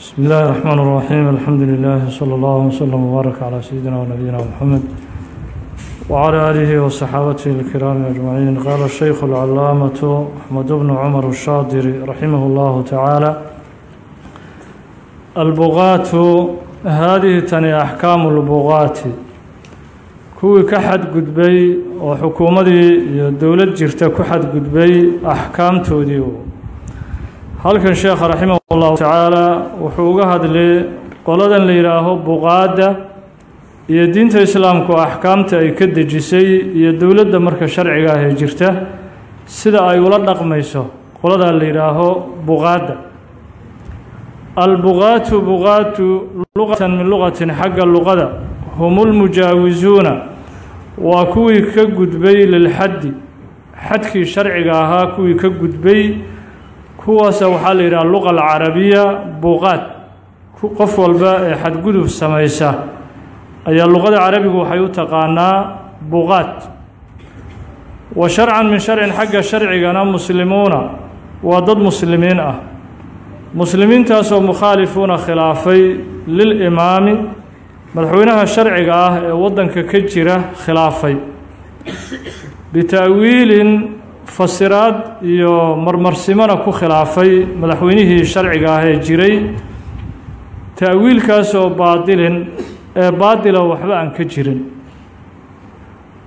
بسم الله الرحمن الرحيم الحمد لله صلى الله وسلم وبارك على سيدنا ونبينا محمد وعلى آله وصحابته الكرام أجمعين قال الشيخ العلامة أحمد بن عمر الشاطري رحمه الله تعالى البغاة هذه تني أحكام البغاة kuwii ka xadgudbay oo xukuumadii iyo dowlad jirta ku xadgudbay axkaamtoodii halkan sheekha raximah llahu tacaala wuxuu uga hadlay qoladan la yidhaaho buqaadda iyo diinta islaamku axkaamta ay ka dejisay iyo dowladda marka sharciga ah ee jirta sida ay ula dhaqmayso qoladaa la yidhaaho buqaadda. Albuqaatu buqaatu luqatan min luqatin xagga luqada hum lmujaawisuuna waa kuwii ka gudbay lilxaddi xadkii sharciga ahaa kuwii ka gudbay kuwaasa waxaa la yidhaha luqa alcarabiya buqaad qof walba ee xadgudub samaysa ayaa luqada carabigu waxay u taqaanaa buqaad wa sharcan min sharcin xagga sharcigana muslimuuna waa dad muslimiin ah. Muslimiintaasoo mukhaalifuuna khilaafay lilimaami madaxweynaha sharciga ah ee waddanka ka jira khilaafay. Bita'wiilin fasiraad iyo marmarsimona ku khilaafay madaxweynihii sharciga ah ee jiray. Ta'wiilkaasoo baadilin ee baadila waxba aan ka jirin.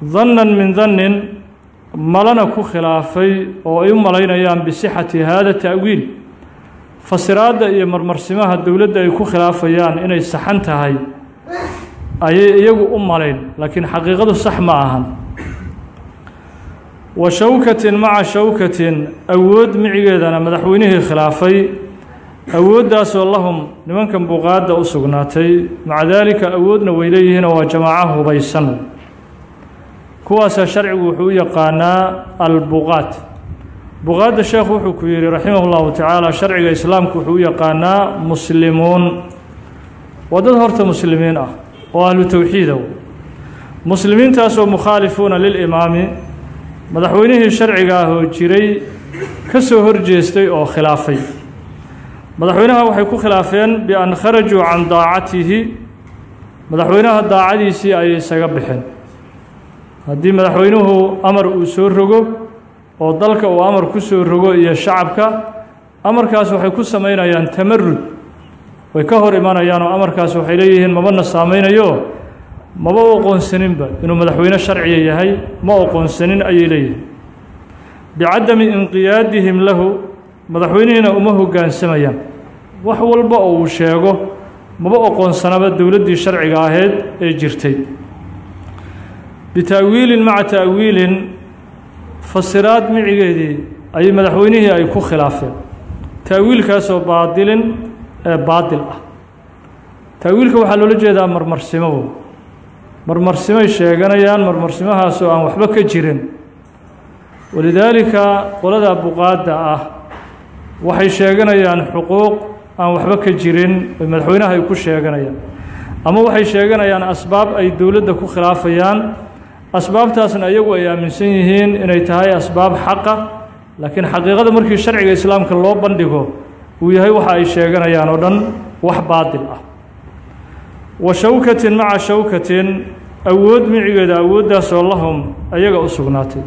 Dannan min dannin malana ku khilaafay oo ay u malaynayaan bisixati haada ta'wiil. Fasiraadda iyo marmarsimaha dowladda ay ku khilaafayaan inay saxan tahay ayay iyagu u malayn laakiin xaqiiqadu sax ma ahan wa shawkatin maca shawkatin awood micigeedana madaxweynihii khilaafay awooddaasoo lahum nimankan buqaadda u sugnaatay. Maca daalika awoodna way leeyihiinoo waa jamaaco hubaysan. Kuwaasaa sharcigu wuxuu u yaqaanaa albuqaad buqaadda sheekhu wuxuu ku yidhi raximah llahu tacaala sharciga islaamku wuxuu u yaqaanaa muslimuun. Waa dad horta muslimiin ah oo ahlu towxiida muslimiintaasoo mukhaalifuuna lilimaami madaxweynihii sharciga ah oo jiray ka soo horjeestay oo khilaafay. Madaxweynaha waxay ku khilaafeen bian kharajuu can daacatihi. Madaxweynaha daacadiisii ayay isaga baxeen haddii madaxweynuhu amar uu soo rogo oo dalka uu amar ku soo rogo iyo shacabka amarkaas waxay ku samaynayaan tamarud way ka hor imanayaan oo amarkaas waxay leeyihiin mabana saameynayo maba u oqoonsaninba inuu madaxweyne sharciya yahay ma oqoonsanin ayay leeyihiin. Bicadami inqiyaadihim lahu madaxweynihiina uma hoggaansamayaan wax walba oo uu sheego maba oqoonsanaba dowladdii sharciga ahayd ee jirtay. Bita'wiilin maca ta'wiilin fasiraad micigeedii ayay madaxweynihii ay ku khilaafeen. Ta'wiilkaasoo baadilin ee baadil ah. Ta'wiilka waxaa loola jeedaa marmarsimo marmarsimay sheeganayaan marmarsimahaasoo aan waxba ka jirin. Walidaalika qolada buqaadda ah waxay sheeganayaan xuquuq aan waxba ka jirin oy madaxweynaha ay ku sheeganayaan. Ama waxay sheeganayaan asbaab ay dowladda ku khilaafayaan. Asbaabtaasna iyagu ay aaminsan yihiin inay tahay asbaab xaqa laakiin xaqiiqada markii sharciga islaamka loo bandhigo uu yahay waxa ay sheeganayaan oo dhan wax baadil ah. Wa shawkatin maca shawkatin awood micigeeda awooddaasoo lahum ayaga u sugnaatay.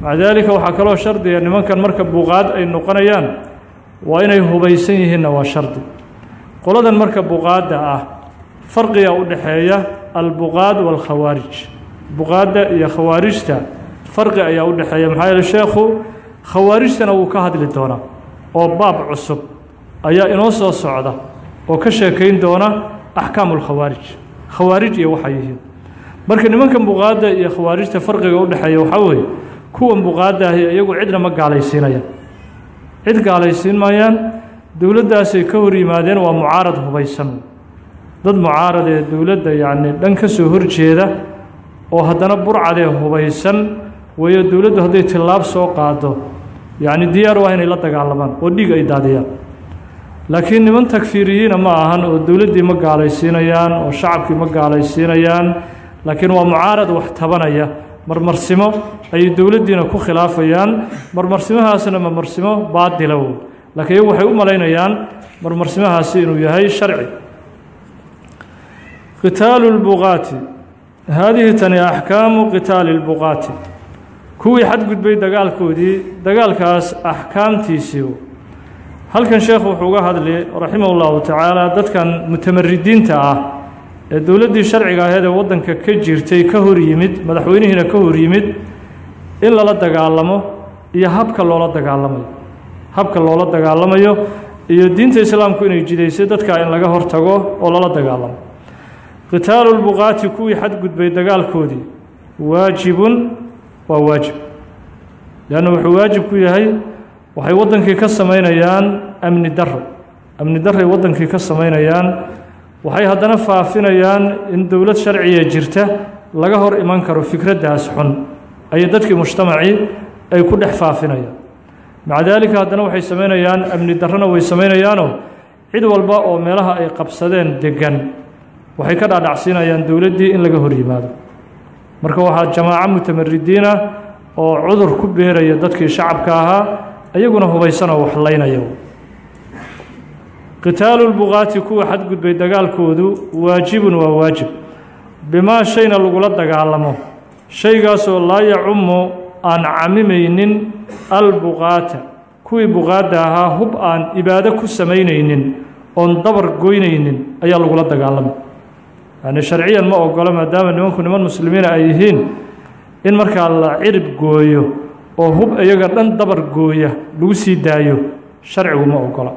Maca daalika waxaa kaloo shardiga nimankan marka buqaad ay noqonayaan waa inay hubaysan yihiinna waa shardi. Qoladan marka buqaadda ah farqiga u dhexeeya albuqaad waalkhawaarij buqaadda iyo khawaarijta farqi ayaa u dhexeeya maxaa yeele sheekhu khawaarijtana wuu ka hadli doonaa oo baab cusub ayaa inoo soo socda oo ka sheekayn doona axkaamu lkhawaarij khawaarij iyo waxay yihiin marka nimankan buqaadda iyo khawaarijta farqiga u dhexeeya waxaa weeye kuwan buqaadda ahi iyagu cidna ma gaalaysiinayaan cid gaalaysiin maayaan dowladdaasay ka hor yimaadeen waa mucaarad hubaysan. Dad mucaarad ee dowladda yacni dhan ka soo horjeeda oo haddana burcadee hubaysan weeyo dowladdu hadday tillaab soo qaado yacni diyaar waa inay la dagaalamaan oo dhiig ay daadiyaan. Laakiin niman takfiiriyiina ma ahan oo dowladdii ma gaalaysiinayaan oo shacabkii ma gaalaysiinayaan laakiin waa mucaarad wax tabanaya. Marmarsimo ayay dowladdiina ku khilaafayaan. Marmarsimahaasna marmarsimo baadilow laakiin iyagu waxay u malaynayaan marmarsimahaasi inuu yahay sharci. Qitaalu lbuqaati haadihi tani axkaamu qitaali lbuqaati kuwii xadgudbay dagaalkoodii dagaalkaas axkaamtiisii halkan sheekhu wuxuu uga hadli raximah ullahu tacaala dadkan mutamaridiinta ah dowladdii sharciga aheed ee waddanka ka jirtay ka hor yimid madaxweynihiina ka hor yimid in lala dagaalamo iyo habka loola dagaalamayo. Habka loola dagaalamayo iyo diinta islaamku inay jidaysay dadkaa in laga hortago oo lala dagaalamo. Qitaalu lbuqaati kuwii xadgudbay dagaalkoodii waajibun waa waajib. Leanna wuxuu waajib ku yahay waxay waddankii ka samaynayaan amni daro amni daray waddankii ka samaynayaan waxay haddana faafinayaan in dowlad sharciya jirta laga hor iman karo fikraddaas xun ayay dadkii mujtamacii ay ku dhex faafinayaan. Maca daalika haddana waxay samaynayaan amni darrona way samaynayaanoo cid walba oo meelaha ay qabsadeen deggan waxay ka dhaadhacsiinayaan dowladdii in laga hor yimaado. Marka waxaa jamaaco mutamaridiin ah oo cudur ku beeraya dadkii shacabka ahaa iyaguna hubaysanoo waxlaynaya qitaalu lbuqaati kuwa xadgudbay dagaalkoodu waajibun waa waajib. Bimaa shayna lagula dagaalamo. Shaygaasoo laa yacumu aan camimaynin albuqaata kuwii buqaadda ahaa hub aan ibaado ku samaynaynin oon dabar goynaynin ayaa lagula dagaalamay yacni sharciyan ma ogolo maadaama nimanku niman muslimiina ay yihiin in markaa la cirib gooyo oo hub iyaga dhan dabar gooya lagu sii daayo sharcigu ma ogola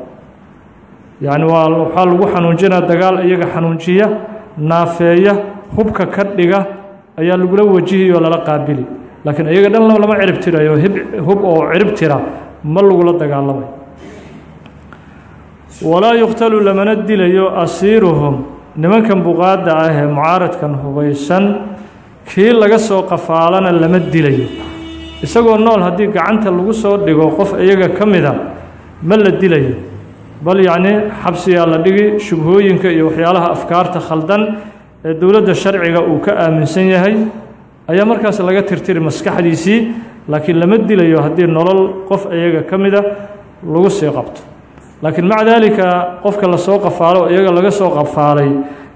yacni waa waxaa lagu xanuujinaa dagaal iyaga xanuunjiya naafeeya hubka ka dhiga ayaa lagula wajihiyo lala qaabili. Laakiin iyaga dhan lama cirib tirayo hub oo cirib tira ma lagula dagaalamayo walaa yuqtalu lamana dilayo asiiruhum. Nimankan buqaadda ah ee mucaaradkan hubaysan kii laga soo qafaalana lama dilayo. Isagoo nool haddii gacanta lagu soo dhigo qof iyaga ka mida ma la dilayo bal yacnii xabsiyaa la dhigi shubhooyinka iyo waxyaalaha afkaarta khaldan ee dowladda sharciga uu ka aaminsan yahay ayaa markaas laga tirtiri maskaxdiisii laakiin lama dilayo haddii nolol qof iyaga ka mida lagu sii qabto. Laakiin maca daalika qofka la soo qafaalo iyaga laga soo qafaalay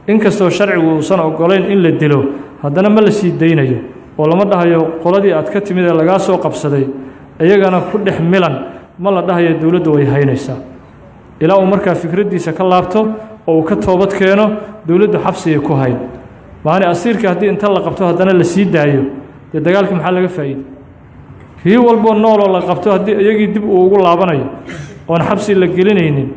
inkastoo sharcigu uusan ogolayn in la dilo haddana ma la sii daynayo oo lama dhahayo qoladii aad ka timid ee lagaa soo qabsaday iyagana ku dhex milan ma la dhahayo dowladdu way haynaysaa ilaa uu markaa fikraddiisa ka laabto oo uu ka toobad keeno dowladdu xabsigay ku hayn. Maani asiirkii haddii inta la qabto haddana la sii daayo. Dee dagaalkii maxaa laga faa'iiday? Kii walboo nooloo la qabto haddii iyagii dib uu ugu laabanayo oon xabsi la gelinaynin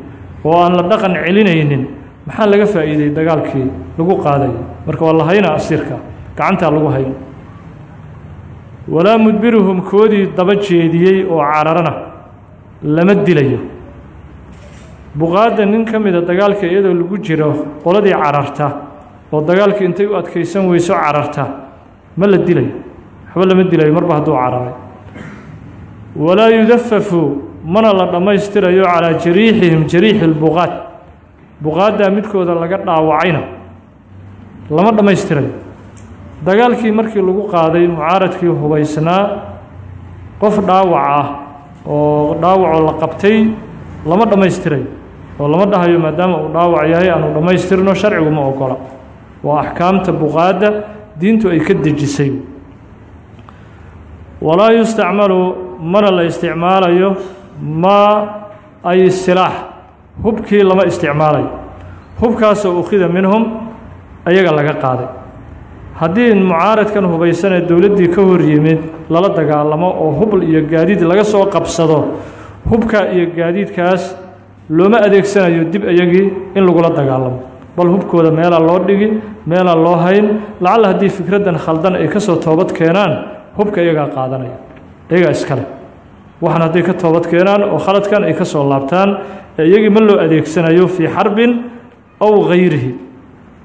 oo aan la dhaqan celinaynin maxaa laga faa'iiday dagaalkii lagu qaadayo marka waa la haynaa asiirka gacantaa lagu hayn. Walaa mudbiruhum koodii daba jeediyey oo cararana lama dilayo buqaadda nin ka mida dagaalka iyadoo lagu jiro qoladii cararta oo dagaalkii intay u adkaysan weyso cararta ma la dilayo. Waxba lama dilayo marba hadduu cararay. Walaa yudafafu mana la dhammaystirayo calaa jariixihim jariixi lbuqaad buqaaddaa midkooda laga dhaawacayna lama dhammaystirayo. Dagaalkii markii lagu qaaday mucaaradkii hubaysnaa qof dhaawac ah oo dhaawacoo la qabtay lama dhammaystirayo oo lama dhahayo maadaama uu dhaawac yahay aanu dhammaystirno sharcigu ma ogola. Waa axkaamta buqaadda diintu ay ka dejisay. Walaa yustacmalu mana la isticmaalayo maa ay silaax hubkii lama isticmaalayo hubkaasoo ukhida minhum ayaga laga qaaday. Haddii mucaaradkan hubaysan ee dowladdii ka hor yimid lala dagaalamo oo hub iyo gaadiid laga soo qabsado. Hubka iyo gaadiidkaas looma adeegsanayo dib iyagii in lagula dagaalamo. Bal hubkooda meelaa loo dhigi meelaa loo hayn lacalla haddii fikraddan khaldan ay ka soo toobad keenaan hubka iyagaa qaadanaya. Iyagaa iskale waxaan hadday ka toobad keenaan oo khaladkan ay ka soo laabtaan ee iyagii ma loo adeegsanayo fii xarbin aw gayrihi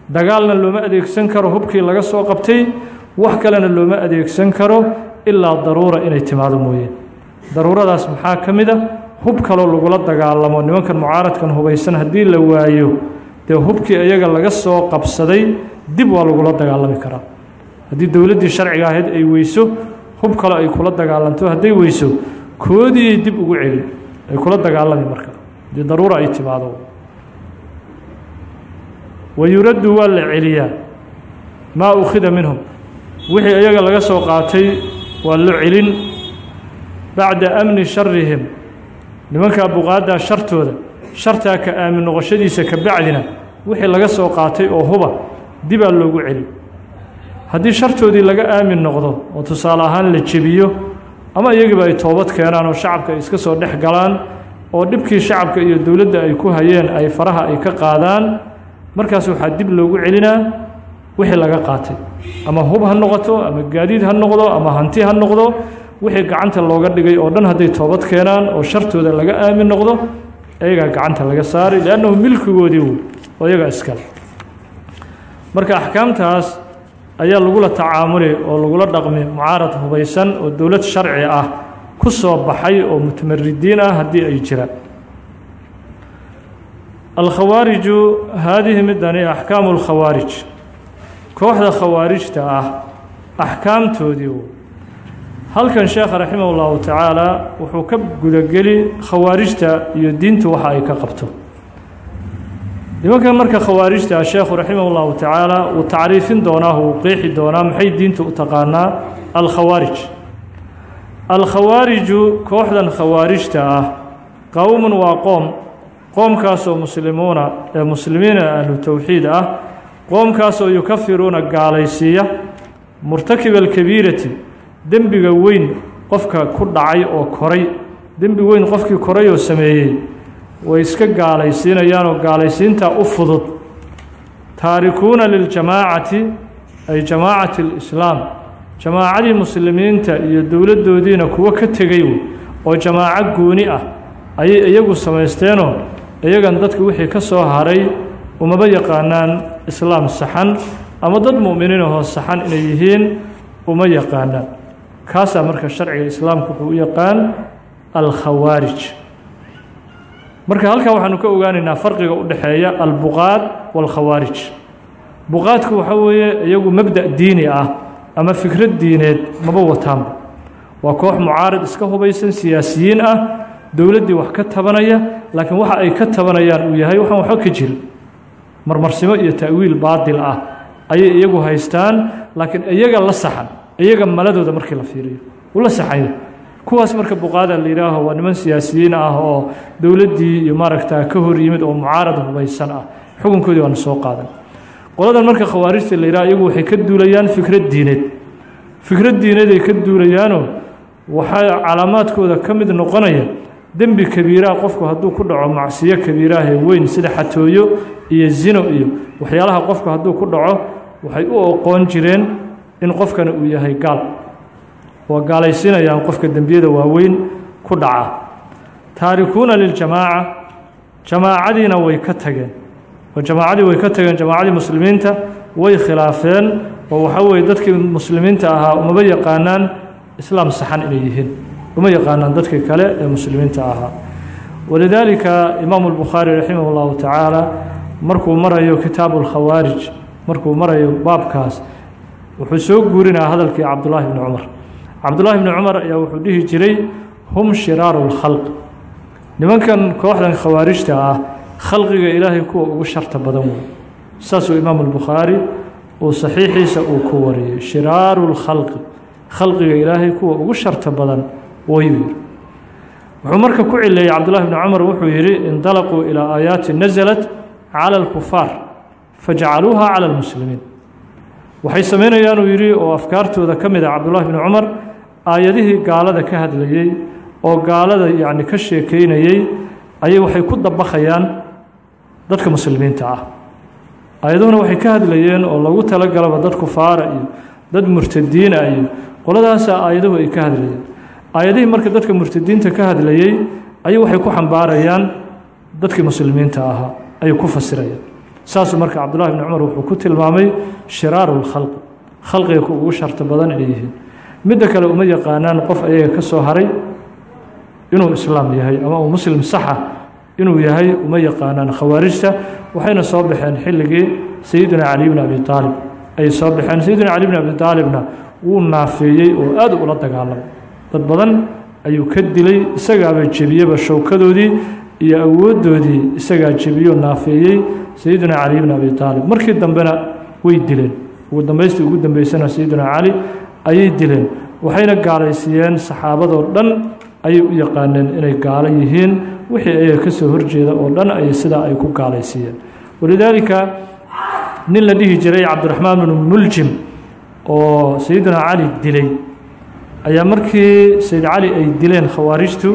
dagaalna looma adeegsan karo hubkii laga soo qabtay wax kalena looma adeegsan karo ilaa daruura inay timaado mooyeen. Daruuradaas maxaa ka mid a hub kaloo lagula dagaalamo nimankan mucaaradkan hubaysan haddii la waayo. Dee hubkii iyaga laga soo qabsaday dib waa lagula dagaalami karaa. Haddii dowladdii sharciga ahayd ay weyso hub kale ay kula dagaalanto. Hadday weyso koodii dib ugu celi ay kula dagaalami marka. Dee daruura ay timaado. Wayuraddu waa la celiyaa. Maa ukhida minhum. Wixii iyaga laga soo qaatay waa lo celin. Bacda amni sharihim nimankaa buqaaddaa shartooda shartaa ka aamin noqoshadiisa ka bacdina wixii laga soo qaatay oo huba dibaa loogu celi haddii shartoodii laga aamin noqdo oo tusaale ahaan la jebiyo ama iyagiiba ay toobad keenaan oo shacabka ay iska soo dhex galaan oo dhibkii shacabka iyo dowladda ay ku hayeen ay faraha ay ka qaadaan markaas waxaa dib loogu celinaa wixii laga qaatay. Ama hub ha noqoto ama gaadiid ha noqdo ama hanti ha noqdo wixii gacanta looga dhigay oo dhan hadday toobad keenaan oo shartooda laga aamin noqdo iyagaa gacanta laga saaray liannahu milkigoodii oo iyagaa iskale marka axkaamtaas ayaa lagula tacaamuli oo lagula dhaqmi mucaarad hubaysan oo dowlad sharci ah ku soo baxay oo mutamaridiin ah haddii ay jiraan. Alkhawaariju haadihi midani axkaamu lkhawaarij kooxda khawaarijta ah axkaamtoodii halkan sheekha raximah ullahu tacaala wuxuu ka gudageli khawaarijta iyo diintu waxa ay ka qabto. Nimankan marka khawaarijta sheekhu raximah ullahu tacaala uu tacriifin doonaa uu qeexi doonaa maxay diintu u taqaanaa? Alkhawaarij. Alkhawaariju kooxdan khawaarijta ah qowmun waa qoom. Qoomkaasoo muslimuuna ee muslimiina ahlu towxiid ah qoomkaasoo yukafiruuna gaalaysiiya murtakiba alkabiirati dembiga weyn qofka ku dhacay oo koray. Dembi weyn qofkii koray oo sameeyey. Way iska gaalaysiinayaanoo gaalaysiintaa u fudud. Taarikuuna liljamaacati ay jamaacati alislaam jamaacadii muslimiinta iyo dowladdoodiina kuwo ka tegay oo jamaaco gooni ah ayay iyagu samaysteenoo iyagan dadka wixii ka soo haray umaba yaqaanaan islaam saxan ama dad mu'miniinahoo saxan inay yihiin uma yaqaanaan kaasaa marka sharciga islaamku wuxuu u yaqaan alkhawaarij. Marka halkan waxaanu ka ogaanaynaa farqiga u dhexeeya albuqaad waalkhawaarij buqaadku waxaa weeye iyagu mabda' diini ah ama fikrad diineed maba wataanba waa koox mucaarid iska hubaysan siyaasiyiin ah dowladdii wax ka tabanaya laakiin waxa ay ka tabanayaan uu yahay waxaan waxba ka jirin. Marmarsimo iyo ta'wiil baadil ah ayay iyagu haystaan laakiin iyaga la saxan iyaga maladooda markii la fiiriyo. Uu la saxanya kuwaas marka buqaada la yidhaaho waa niman siyaasiyiin ah oo dowladdii iyo maaragtaa ka hor yimid oo mucaarad hubaysan ah. Xukunkoodii waana soo qaadan qoladan marka khawaarijta la yidhaha iyagu waxay ka duulayaan fikrad diineed. Fikrad diineed ay ka duulayaanoo waxaa calaamaadkooda ka mid noqonaya dembi kabiiraha qofku hadduu ku dhaco macsiyo kabiiraha ee weyn sida xatooyo iyo zino iyo waxyaalaha qofku hadduu ku dhaco waxay u oqoon jireen in qofkana uu yahay gaal. Waa gaalaysiinayaan qofka dembiyada waaweyn ku dhaca. Taarikuuna liljamaaca jamaacadiina way ka tageen. Oo jamaacadii way ka tageen jamaacadii muslimiinta way khilaafeen oo waxa weeye dadkii muslimiinta ahaa umaba yaqaanaan islaam saxan inay yihiin. Uma yaqaanaan dadkii kale ee muslimiinta ahaa. Walidaalika imaamu albukhaari raximah اllahu tacaala markuu marayo kitaabu اlkhawaarij markuu marayo baabkaas wuxuu soo guurinaya hadalkii cabdullaahi bni cumar cabdullaahi bni cumar ayaa wuxuu dhihi jiray hum shiraaru اlkhalq nimankan kooxdan khawaarijta ah khalqiga ilaahay kuwa ugu sharta badan wey. Saasuu imaamu albukhaari uu saxiixiisa uu ku wariyey shiraaru اlkhalqi khalqiga ilaahay kuwa ugu sharta badan wayuu yidhi wuxuu marka ku cileeyey cabdullahi bni cumar wuxuu yidhi indalaquu ilaa aayaati nasalat cala alkufaar fajacaluuha cala almuslimiin waxay samaynayaan uu yidhi oo afkaartooda ka mid ah cabdullahi bni cumar aayadihii gaalada ka hadlayey oo gaalada yacni ka sheekeynayey ayay waxay ku dabakhayaan dadka muslimiinta ah. Aayaduhuna waxay ka hadlayeen oo lagu talagalaba dad kufaara iyo dad murtadiina iyo qoladaasaa aayaduhu ay ka hadlayeen. Aayadihii marka dadka murtadiinta ka hadlayey ayay waxay ku xambaarayaan dadkii muslimiinta ahaa ayay ku fasirayaan saasuu marka cabdullahi bni cumar wuxuu ku tilmaamay shiraaru lkhalqi khalqiga ku ugu sharta badan inay yihiin. Midda kale uma yaqaanaan qof ayaga ka soo haray inuu islaam yahay ama uu muslim saxa inuu yahay uma yaqaanaan khawaarijta waxayna soo baxeen xilligii sayidina cali bni abi aalib ayay soo baxeen. Sayidina cali bni abi aalibna wuu naafeeyey oo aad ula dagaalamay. Dad badan ayuu ka dilay isagaaba jebiyeba showkadoodii iyo awooddoodii isagaa jebiyo naafeeyey sayidina cali bn abi aalib markii dambena way dileen. Ugu dambaystii ugu dambeysana sayidina cali ayay dileen. Waxayna gaalaysiiyeen saxaabadoo dhan ayay u yaqaaneen inay gaalo yihiin. Wixii ayaga ka soo horjeeda oo dhan ay sidaa ay ku gaalaysiiyeen walidaalika nin la dhihi jiray cabdiraxmaan bnu muljim oo sayidina cali dilay. Ayaa markii sayid cali ay dileen khawaarijtu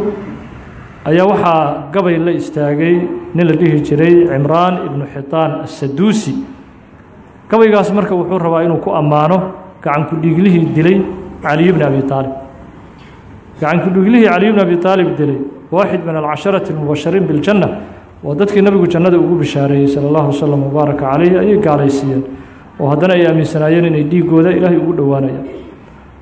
ayaa waxaa gabay la istaagay nin la dhihi jiray cimraan ibnu xitaan assaduusi gabaygaas marka wuxuu rabaa inuu ku ammaano gacanku dhiiglihii dilay caliy bni abi aalib gacanku dhiiglihii caliy bni abi aalib dilay waaxid min alcasharati almubashariin biljanna waa dadkii nabigu jannada ugu bishaareeyey sala allahu wasalam wabaaraka calayh ayay gaalaysiiyeen. Oo haddana ay aaminsanaayeen inay dhiigooda ilaahay ugu dhowaanayaan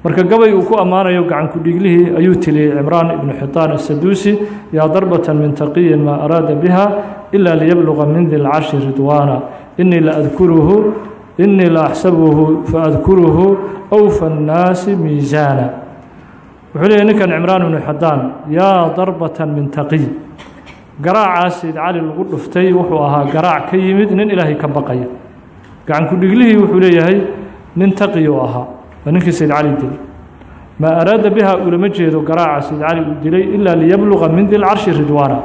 marka gabay uu ku ammaanayo gacanku dhiiglihii ayuu tiliyey cimraan ibnu xitaan asaduusi yaa darbatan min taqiyin maa araada biha ila liyabluga min di lcarshi ridwaana. Inii la adkuruhu inii la axsabuhu faadkuruhu awfa annaasi miisaana. Wuxuu leeyahy ninkan cimraan ibnu xidaan yaa darbatan min taqiy. Garaacaas sayd cali lagu dhuftay wuxuu ahaa garaac ka yimid nin ilaahay ka baqaya. Gacanku dhiglihii wuxuu leeyahay nin taqi ahaa waa ninkii sayd cali dilay. Maa araada biha ulama jeedo garaaca sayd cali uu dilay ilaa liyabluga min di lcarshi ridwaana.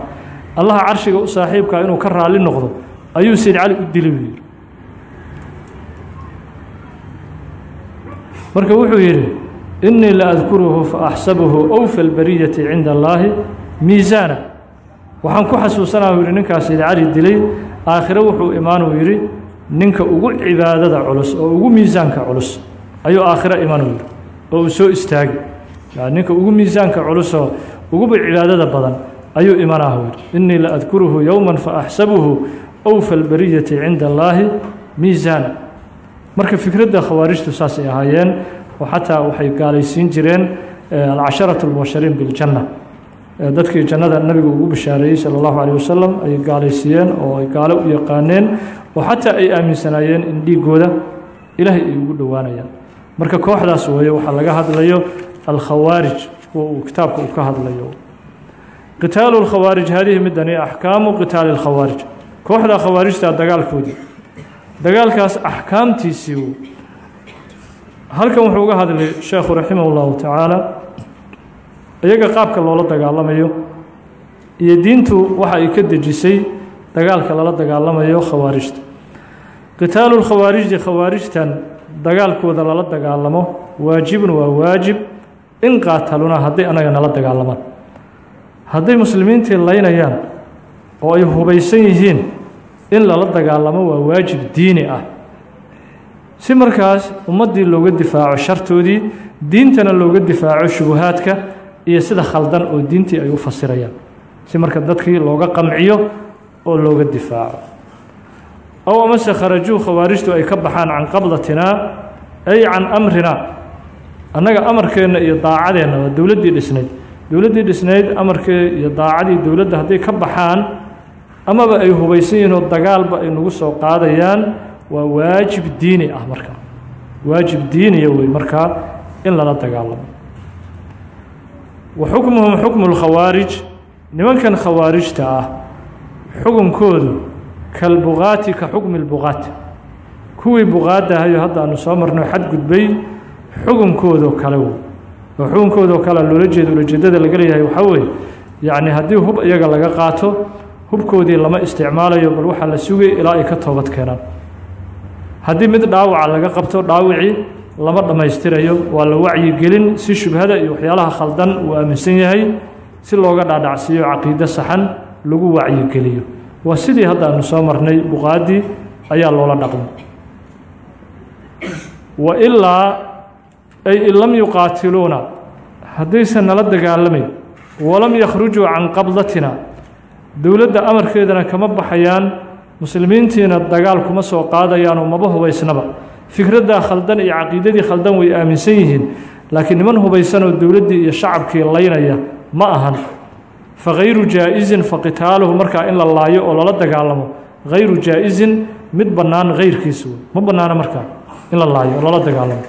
Allaha carshiga u saaxiibkaa inuu ka raalli noqdo ayuu sayd cali u dilay buu yidhi. Marka wuxuu yidhi inii la adkuruhu faaxsabuhu awfa albariyati cinda allaahi miisaana. Waxaan ku xasuusanaa uu yidhi ninkaas sayd cali dilay aakhire wuxuu imaanuu yidhi ninka ugu cibaadada culus oo ugu miisaanka culus ayuu aakhiro yidhi. Oo uu soo istaagi ninka ugu miisaanka culusoo uguba cibaadada badan ayuu imanaahu yidhi. Inii la adkuruhu yowma faaxsabuhu awfa albariyati cinda allaahi miisaana. Marka fikradda khawaarijtu saasay ahaayeen oo xataa waxay gaalaysiin jireen alcasharatu almubashariin biljanna. Dadkii jannada nabigu ugu bishaareeyey sala allahu calayh wasalam ay gaalaysiiyeen oo ay gaalo u yaqaaneen oo xataa ay aaminsanaayeen in dhiigooda ilaahay ay ugu dhowaanayaan marka kooxdaas weeye waxaa laga hadlayo alkhawaarij uu kitaabka uu ka hadlayo. Qitaalu lkhawaarij haadihi midani axkaamu qitaali lkhawaarij kooxda khawaarijta dagaalkoodii dagaalkaas axkaamtiisii halkan wuxuu uga hadlay sheekhu raximah اllahu tacaala iyaga qaabka loola dagaalamayo iyo diintu waxa ay ka dejisay dagaalka lala dagaalamayo khawaarijta. Qitaalu lkhawaarijdi khawaarijtan dagaalkooda lala dagaalamo waajibun waa waajib. In qaataluna hadday anaga nala dagaalamaan hadday muslimiintii laynayaan oo ay hubaysan yihiin in lala dagaalamo waa waajib diini ah. Si markaas ummaddii looga difaaco shartoodii diintana looga difaaco shubuhaadka iyo sida khaldan oo diintii ay u fasirayaan. Si marka dadkii looga qamciyo oo looga difaaco ow amase kharajuu khawaarijtu ay ka baxaan can qabdatinaa ay can amrinaa annaga amarkeenna iyo daacadeenna waa dowladdii dhisnayd dowladdii dhisnayd amarkee iyo daacadii dowladda hadday ka baxaan amaba ay hubaysan yihiin oo dagaalba ay nagu soo qaadayaan waa waajib diini ah markaa waajib diiniya wey markaa in lala dagaalamo wa xukmuhum xukmu lkhawaarij nimankan khawaarijta ah xukunkoodu kalbuqaati ka xukmi lbuqaati kuwii buqaadda ahayo hadda aanu soo marno xadgudbay xukunkoodoo kale wey oo xukunkoodoo kale loola jeeda ulajeedada laga leeyahay waxaa weeye yacni haddii hub iyaga laga qaato hubkoodii lama isticmaalayo bal waxaa la sugay ilaa ay ka toobad keenaan. Haddii mid dhaawaca laga qabto dhaawicii lama dhammaystirayo waa la wacyigelin si shubhada iyo waxyaalaha khaldan uu aaminsan yahay si looga dhaadhacsiiyo caqiide saxan lagu wacyigeliyo waa sidii hadda aanu soo marnay buqaaddii ayaa loola dhaqmay wa ilaa ay in lam yuqaatiluuna haddaysan nala dagaalamayn walam yakhrujuu can qabdatina dowladda amarkeedana kama baxayaan muslimiintiina dagaal kuma soo qaadayaan oo maba hubaysnaba. Fikraddaa khaldan iyo caqiidadii khaldan way aaminsan yihiin laakiin niman hubaysan oo dowladdii iyo shacabkii laynaya ma ahan fa hayru jaa-isin fa qitaaluhu markaa in la laayo oo lala dagaalamo hayru jaa-isin mid bannaan hayrkiisa wey ma bannaana markaa in la laayo lala dagaalamo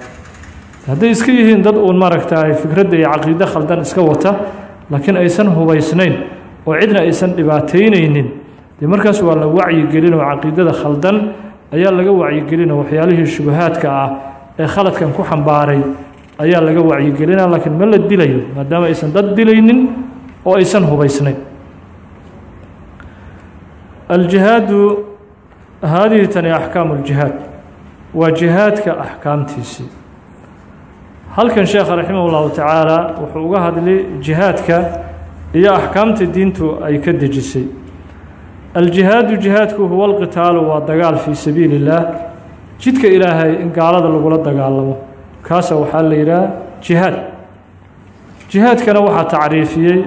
hadday iska yihiin dad uun maaragtaay fikradda iyo caqiide khaldan iska wata laakiin aysan hubaysnayn oo cidna aysan dhibaataynaynin dee markaas waa la wacyigelin oo caqiidada khaldan ayaa laga wacyigelin oo waxyaalihii shubahaadka ah ee khaladkan ku xambaaray ayaa laga wacyigelina laakiin ma la dilayo maadaama aysan dad dilaynin oo aysan hubaysnayn aljihaadu haadihi tani axkaamu اljihaad waa jihaadka axkaamtiisii halkan sheekha raximah اllahu tacaala wuxuu uga hadlay jihaadka iyo axkaamta diintu ay ka dejisay aljihaadu jihaadku huwa alqitaalu waa dagaal fii sabiili اllaah jidka ilaahay in gaalada lagula dagaalamo kaasa waxaa la yidhaha jihaad jihaadkana waxaa tacriifiyey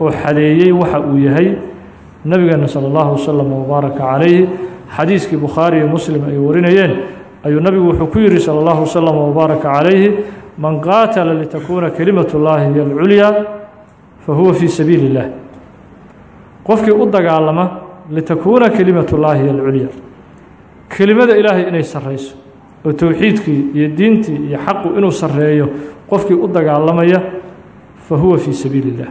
oo xadeeyey waxa uu yahay nabigeena salى اllahu waslm wbaaraka calayhi xadiiskii bukhaari iyo muslim ay warinayeen ayuu nabigu wuxuu ku yihi salى اllahu waslm wbaaraka calayhi man qaatala litakuuna kelimat اllahi hiy alculyaa fahuwa fii sabiili اllah qofkii u dagaalama litakuuna kelimat اllahi hiy alculyaa kelimada ilaahay inay sarrayso oo towxiidkii iyo diintii iyo xaqu inuu sarreeyo qofkii u dagaalamaya fa huwa fii sabiili اllah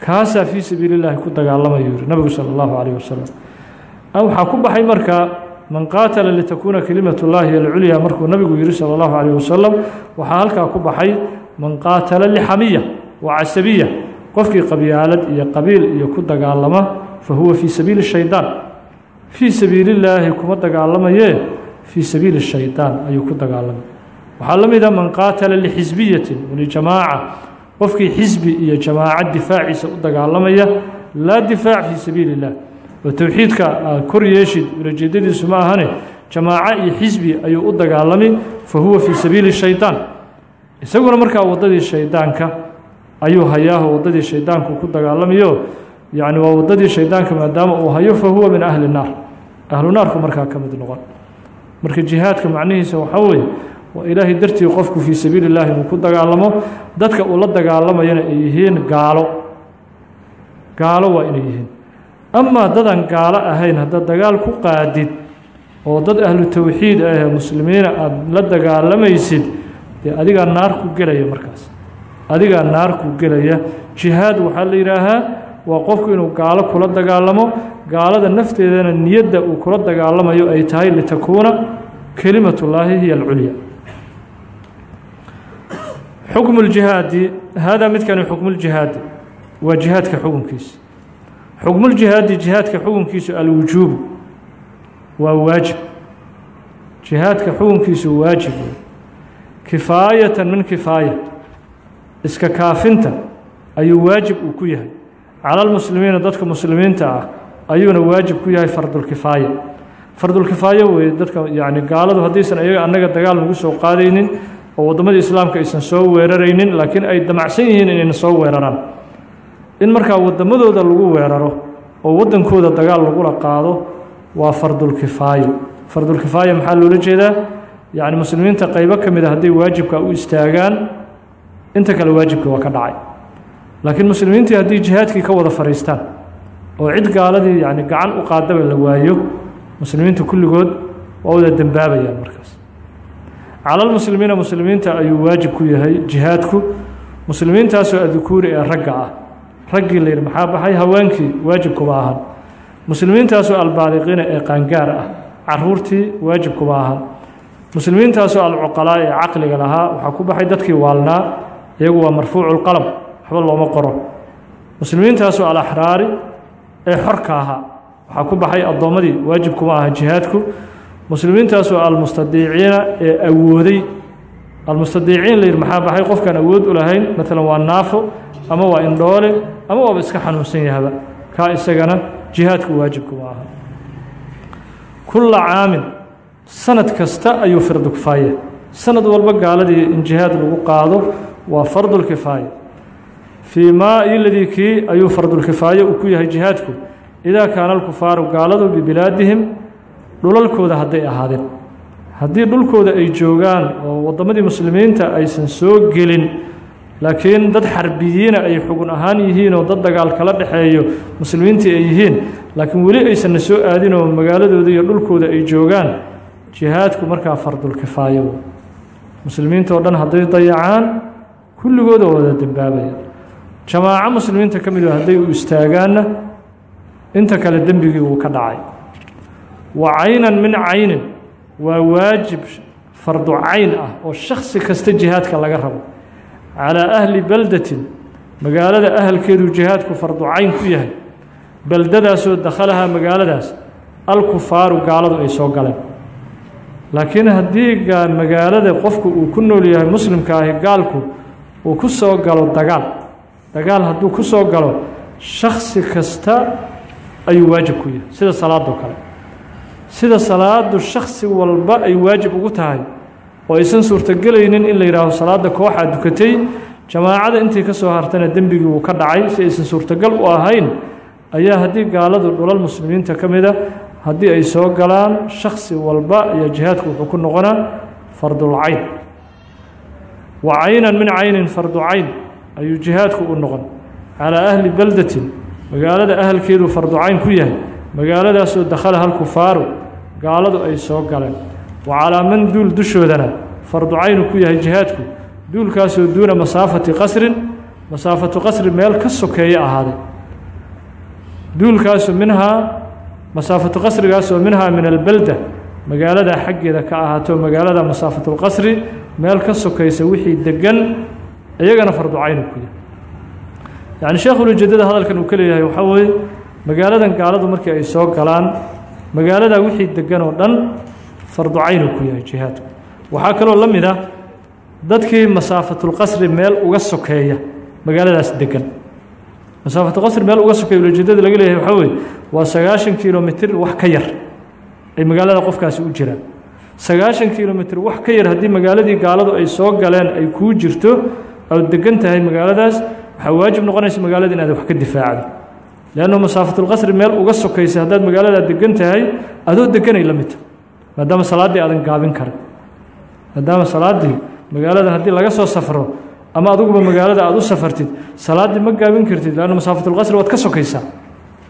kaasaa fii sabiili illaahi ku dagaalamayu yihi nabigu sala allahu calayh wasalam waxaa ku baxay markaa man qaatala litakuuna kelimatu llaahi alculyaa markuu nabigu yihi sala allahu calayh wasalam waxaa halkaa ku baxay man qaatala lixamiya wa casabiya qofkii qabyaalad iyo qabiil iyo ku dagaalama fa huwa fii sabiili shaydaan fii sabiili kuma dagaalamayee fii sabiili shaydaan ayuu ku dagaalamay. Waxaa la mida ah, man qaatala lixisbiyatin walijamaaca qofkii xisbi iyo jamaaco difaaciisa u dagaalamaya laa difaac fii sabiili اllah oo towxiidka aad kor yeeshid ulajeedadiisu ma ahane jamaaco iyo xisbi ayuu u dagaalami fa huwa fii sabiili shaydaan isaguna markaa waddadii shaydaanka ayuu hayaaho waddadii shaydaanku ku dagaalamayo yacni waa waddadii shaydaanka maadaama uu hayo fa huwa min ahli naar. Ahlu naarku markaa ka mid noqon. Marka jihaadka macnihiisa waxaa weeye waa ilaahay dartii qofku fii sabiili اllahi inuu ku dagaalamo. Dadka uu la dagaalamayana ay yihiin gaalo. Gaalo waa inay yihiin. Amaa dadan gaalo ahayn haddaad dagaal ku qaadid oo dad ahlu towxiid ah ee muslimiina aada la dagaalamaysid dee adigaa naar ku gelaya markaas. Adigaa naar ku gelaya. Jihaad waxaa la yidhaahaa waa qofku inuu gaalo kula dagaalamo. Gaalada nafteedana niyadda uu kula dagaalamayo ay tahay litakuuna kelimat ullaahi hiya alculya xukmu ljihaadi haadaa midkani xukmuljihaadi waa jihaadka xukunkiisa xukmuljihaadi jihaadka xukunkiisu alwujuubu waa waajib jihaadka xukunkiisu waajib kifaayatan min kifaaya iska kaafinta ayuu waajib uu ku yahay cala lmuslimiina dadka muslimiinta ah ayuuna waajib ku yahay fardulkifaaya fardulkifaayo weeye dadka yacni gaaladu haddaysan iyaga annaga dagaal nagu soo qaadaynin oo waddamadii islaamka aysan soo weeraraynin laakiin ay damacsan yihiin inayna soo weeraraan. In markaa waddamadooda lagu weeraro oo waddankooda dagaal lagula qaado waa fardulkifaayo fardulkifaaya maxaa loola jeedaa? Yacni muslimiinta qaybo ka mid a hadday waajibka u istaagaan inta kale waajibka waa ka dhacay. Laakiin muslimiintii haddii jihaadkii ka wada fadhiistaan oo cid gaaladii yacni gacan u qaadaba la waayo muslimiinta kulligood waa wada dembaabayaan markaas calalmuslimiina muslimiinta ayuu waajib ku yahay jihaadku. Muslimiintaasoo adukuuri ee ragga ah. Raggii layidhi maxaa baxay? Haweenkii waajib kuma ahan. Muslimiintaasoo albaaliqiina ee qaangaar ah. Caruurtii waajib kuma ahan. Muslimiintaasoo alcuqalaa ee caqliga lahaa waxaa ku baxay dadkii waalnaa iyagu waa marfuucu lqalam waxba looma qoro. Muslimiintaasoo alaxraari ee xorka ahaa waxaa ku baxay addoommadii waajib kuma aha jihaadku muslimiintaasoo almustadiiciina ee awooday almustadiiciin layidhi maxaa baxay? Qofkaan awood u lahayn? Maalan waa naafo ama waa indhoole ama waaba iska xanuunsan yahaba. Kaa isagana jihaadku waajib kuma aha. Kulla caamin sanad kasta ayuu fardu sanad walba gaaladii in jihaad lagu qaado waa fardulkifaaya fii maa iladii kii ayuu fardulkifaaye uu ku yahay jihaadku. Idaa kaana alkufaaru gaaladu bibilaadihim dhulalkooda hadday ahaadeen. Haddii dhulkooda ay joogaan oo waddamadii muslimiinta aysan soo gelin laakiin dad xarbiyiina ay xugun ahaan yihiin oo dad dagaal kala dhexeeyo muslimiintii ay yihiin laakiin weli aysanna soo aadin oo magaaladooda iyo dhulkooda ay joogaan jihaadku markaa fardulkifaayo muslimiinta oo dhan hadday dayacaan kulligooda wada dembaabaya jamaaco muslimiinta ka midu hadday u istaagaanna inta kale dembigii wuu ka dhacay wa caynan min caynin waa waajib fardu cayn ah oo shaksi kasta jihaadka laga rabo. Calaa ahli beldatin magaalada ahalkeedu jihaadku fardu cayn ku yahay. Beldadaasoo dakhalahaa magaaladaas alkufaaru gaaladu ay soo galeen. Laakiin haddii magaalada qofku uu ku nool yahay muslimka ahi gaalku uu ku soo galo dagaal. Dagaal hadduu ku soo galo shaksi kasta ayuu waajib ku yahay sida salaadoo kale sida salaadu shaksi walba ay waajib ugu tahay oo aysan suurtogelaynin in la yidhaaho salaadda kooxaa dukatay jamaacada intii ka soo hartana dembigii wuu ka dhacay si aysan suurtogal u ahayn ayaa haddii gaaladu dhulal muslimiinta ka mida haddii ay soo galaan shaksi walba ayaa jihaadku wuxuu ku noqonaa fardulcayn wa caynan min caynin fardu cayn ayuu jihaadku u noqon. Calaa ahli beldatin magaalada ahalkeedu fardu cayn ku yahay magaaladaasoo dakhalaha alkufaaru gaaladu ay soo galeen. Wa calaa man duul dushoodana fardu caynu ku yahay jihaadku duulkaasoo duuna masaafati qasrin masaafatu qasri meel ka sokeeya ahaaday duulkaasu minhaa masaafatu qasrigaasoo minhaa min albelda magaalada xaggeeda ka ahaato magaalada masaafatulqasri meel ka sokaysa wixii degan iyagana fardu caynu ku yahay. Yacni sheekhulijeedada hadalkan uu ka leeyahay waxaa weeye magaaladan gaaladu markii ay soo galaan magaaladaa wixii degan oo dhan fardu caynu ku yahay jihaadku. Waxaa kaloo la mid ah dadkii masaafatulqasri meel uga sokeeya magaaladaas degan masaafatulqasri meel uga sokeeya ulijeedada laga leeyahay waxaa weeye waa sagaashan kilomitr wax ka yar ay magaalada qofkaasi u jiraan. Sagaashan kilomitr wax ka yar haddii magaaladii gaaladu ay soo galeen ay kuu jirto ood degan tahay magaaladaas waxaa waajib noqonaysa magaalada inaad wax ka difaacdo leannu masaafatulqasri meel uga sokaysa haddaad magaaladaa degan tahay adoo deganay la maadaama salaaddii aadan gaabin karin maadaama salaaddii magaaladan haddii laga soo safro ama aduguba magaalada aad u safartid salaaddii ma gaabin kartid leannu masaafatulqasri waad ka sokaysaa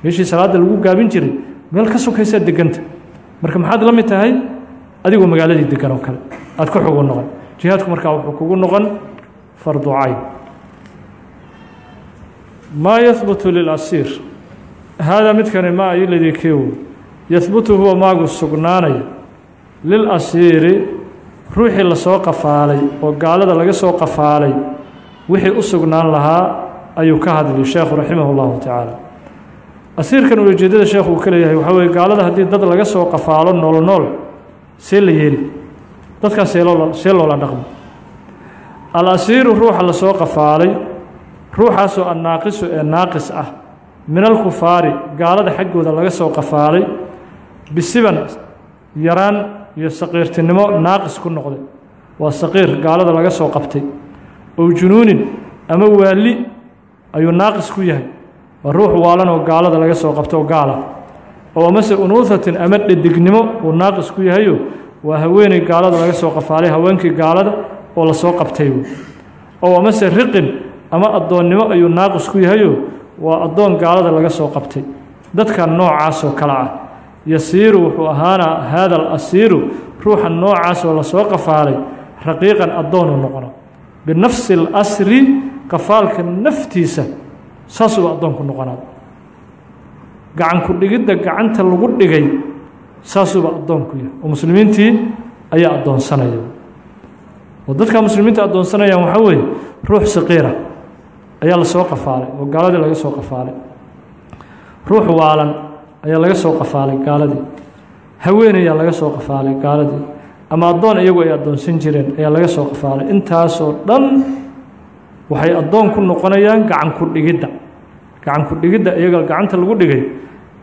meeshii salaadda lagu gaabin jiray meel ka sokaysaa deganta marka maxaad la tahay adigoo magaaladii degan oo kale aad ka xugu noqon jihaadku markaa wuxuu kugu noqon fardu cayn maa yahbutu lilasiir haadaa midkani maa iladii keewo yahbutu huwa maagu sugnaanaya lilasiiri ruuxii la soo qafaalay oo gaalada laga soo qafaalay wixii u sugnaan lahaa ayuu ka hadli sheekhu raximah اllahu tacaala asiirkan ujeedada sheekhu uu ka leeyahay waxaa weye gaalada haddii dad laga soo qafaalo nool nool see la yeeli dadkaas see loo see loola dhaqmo alasiiru ruuxa la soo qafaalay ruuxaasoo annaaqisu ee naaqis ah min alkufaari gaalada xaggooda laga soo qafaalay bisiban yaraan iyo saqiirtinimo naaqis ku noqday. Waa saqiir gaalada laga soo qabtay. Ow junuunin ama waali ayuu naaqis ku yahay. Waa ruux waalan oo gaalada laga soo qabto gaala. Oo amase unuuhatin ama dhedignimo uu naaqis ku yahayo waa haweeney gaalada laga soo qafaalay haweenkii gaalada oo la soo qabtay. Oo amase riqin ama addoonnimo ayuu naaqis ku yahayo waa addoon gaalada laga soo qabtay. Dadka noocaasoo kale ah. Yasiiru wuxuu ahaanaa haada alasiiru ruuxa noocaasoo la soo qafaalay raqiiqan addoonu noqona binafsi اlasri qafaalka naftiisa saasuuba addoonku noqonaa. Gacanku dhigidda gacanta lagu dhigay saasuuba addoonku yahay. Oo muslimiintii ayaa addoonsanaya. Oo dadka muslimiinta addoonsanayaan waxaa weeye ruux saqiira ayaa la soo qafaalay oo gaaladii laga soo qafaalay. Ruux waalan ayaa laga soo qafaalay gaaladii. Haween ayaa laga soo qafaalay gaaladii. Ama addoon iyagu ay addoonsan jireen ayaa laga soo qafaalay. Intaasoo dhan waxay addoon ku noqonayaan gacanku dhigidda. Gacanku dhigidda iyaga gacanta lagu dhigay